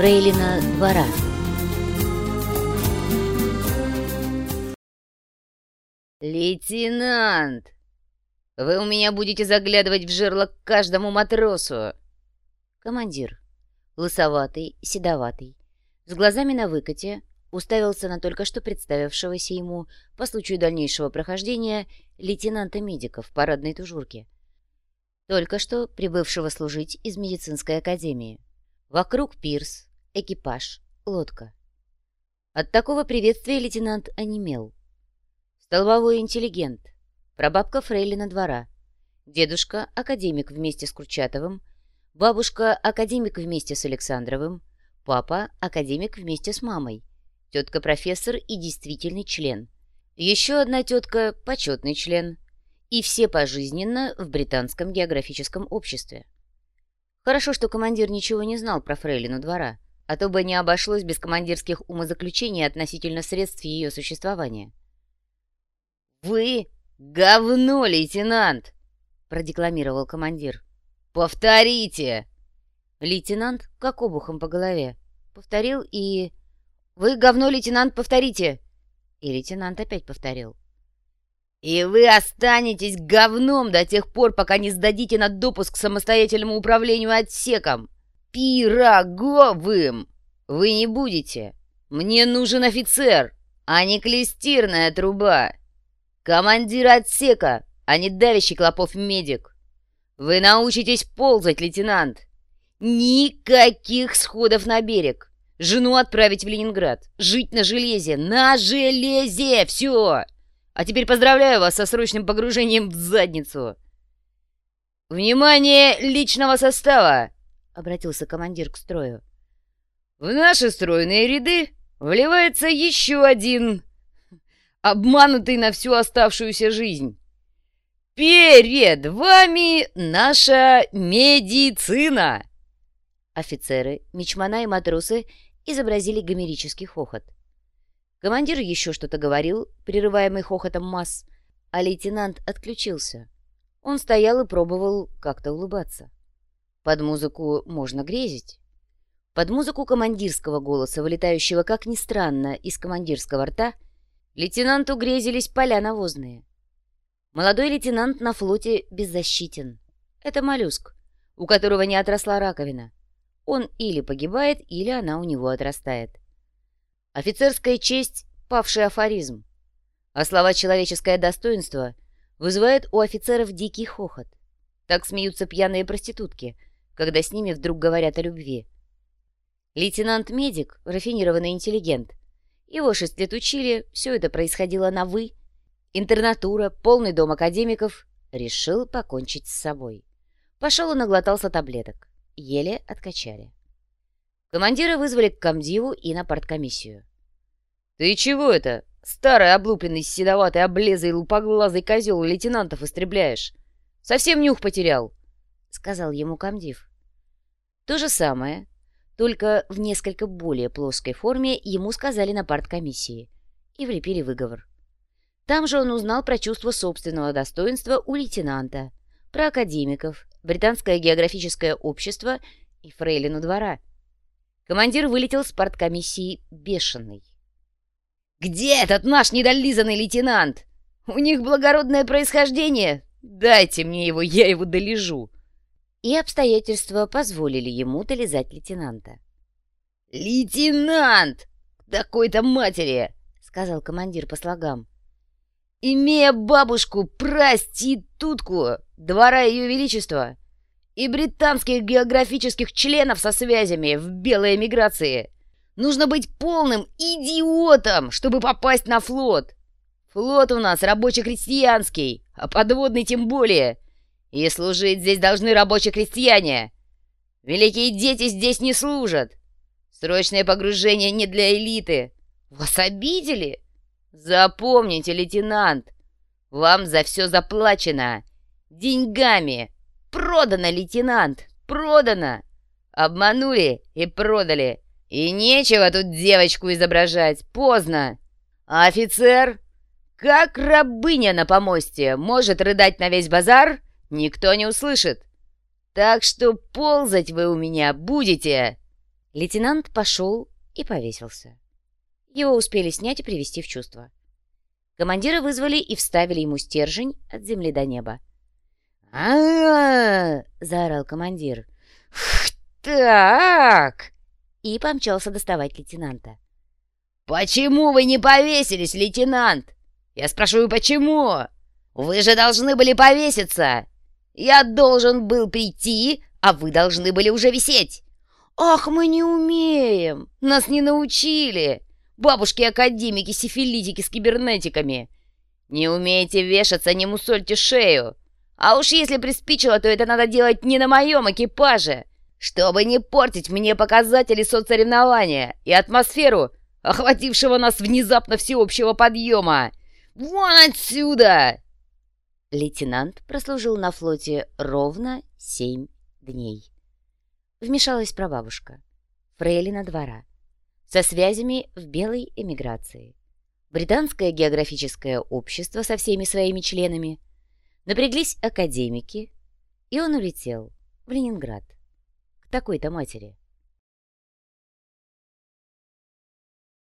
Фрейлина двора. «Лейтенант, вы у меня будете заглядывать в жерло к каждому матросу!» Командир, лысоватый, седоватый, с глазами на выкате, уставился на только что представившегося ему по случаю дальнейшего прохождения лейтенанта медиков в парадной тужурке, только что прибывшего служить из медицинской академии. Вокруг пирс, экипаж, лодка. От такого приветствия лейтенант онемел. Столбовой интеллигент, прабабка Фрейлина двора, дедушка — академик вместе с Курчатовым, бабушка — академик вместе с Александровым, папа — академик вместе с мамой, тетка профессор и действительный член. Еще одна тетка – почетный член. И все пожизненно в Британском географическом обществе. Хорошо, что командир ничего не знал про фрейлину двора, а то бы не обошлось без командирских умозаключений относительно средств ее существования. «Вы говно, лейтенант!» — продекламировал командир. «Повторите!» Лейтенант, как обухом по голове, повторил и «Вы говно, лейтенант, повторите!» И лейтенант опять повторил. «И вы останетесь говном до тех пор, пока не сдадите на допуск к самостоятельному управлению отсеком. Пироговым вы не будете. Мне нужен офицер, а не клестирная труба. Командир отсека, а не давящий клопов медик. Вы научитесь ползать, лейтенант. Никаких сходов на берег. Жену отправить в Ленинград. Жить на железе. На железе! Все! А теперь поздравляю вас со срочным погружением в задницу. «Внимание личного состава!» — обратился командир к строю. «В наши стройные ряды вливается еще один, обманутый на всю оставшуюся жизнь. Перед вами наша медицина!» Офицеры, мичмана и матросы изобразили гомерический хохот. Командир еще что-то говорил, прерываемый хохотом масс, а лейтенант отключился. Он стоял и пробовал как-то улыбаться. Под музыку можно грезить. Под музыку командирского голоса, вылетающего, как ни странно, из командирского рта, лейтенанту грезились поля навозные. Молодой лейтенант на флоте беззащитен. Это моллюск, у которого не отросла раковина. Он или погибает, или она у него отрастает. Офицерская честь — павший афоризм. А слова «человеческое достоинство» вызывают у офицеров дикий хохот. Так смеются пьяные проститутки, когда с ними вдруг говорят о любви. Лейтенант-медик, рафинированный интеллигент. Его шесть лет учили, все это происходило на «вы». Интернатура, полный дом академиков. Решил покончить с собой. Пошел и наглотался таблеток еле откачали. Командира вызвали к комдиву и на парткомиссию. «Ты чего это, старый облупленный седоватый облезый лупоглазый козел лейтенантов истребляешь? Совсем нюх потерял!» — сказал ему комдив. То же самое, только в несколько более плоской форме ему сказали на парткомиссии и влепили выговор. Там же он узнал про чувство собственного достоинства у лейтенанта, про академиков, Британское географическое общество и фрейлину двора. Командир вылетел с парткомиссии бешеный. «Где этот наш недолизанный лейтенант? У них благородное происхождение. Дайте мне его, я его долежу». И обстоятельства позволили ему долезать лейтенанта. «Лейтенант! Такой-то матери!» — сказал командир по слогам. «Имея бабушку, проститутку, двора Ее Величества и британских географических членов со связями в белой эмиграции. Нужно быть полным идиотом, чтобы попасть на флот. Флот у нас рабоче-крестьянский, а подводный тем более. И служить здесь должны рабочие крестьяне. Великие дети здесь не служат. Срочное погружение не для элиты. Вас обидели? Запомните, лейтенант, вам за все заплачено. Деньгами. Продано, лейтенант, продано. Обманули и продали. И нечего тут девочку изображать, поздно. А офицер, как рабыня на помосте, может рыдать на весь базар, никто не услышит. Так что ползать вы у меня будете. Лейтенант пошел и повесился. Его успели снять и привести в чувство. Командира вызвали и вставили ему стержень от земли до неба. а, -а, -а заорал командир. «Так!» И помчался доставать лейтенанта. «Почему вы не повесились, лейтенант? Я спрашиваю, почему? Вы же должны были повеситься! Я должен был прийти, а вы должны были уже висеть!» «Ах, мы не умеем! Нас не научили! Бабушки-академики, сифилитики с кибернетиками! Не умеете вешаться, не мусольте шею! А уж если приспичило, то это надо делать не на моем экипаже, чтобы не портить мне показатели соцсоревнования и атмосферу, охватившего нас внезапно всеобщего подъема! Вон отсюда!» Лейтенант прослужил на флоте ровно семь дней. Вмешалась прабабушка, фрейлина двора, со связями в белой эмиграции. Британское географическое общество со всеми своими членами. Напряглись академики, и он улетел в Ленинград к такой-то матери.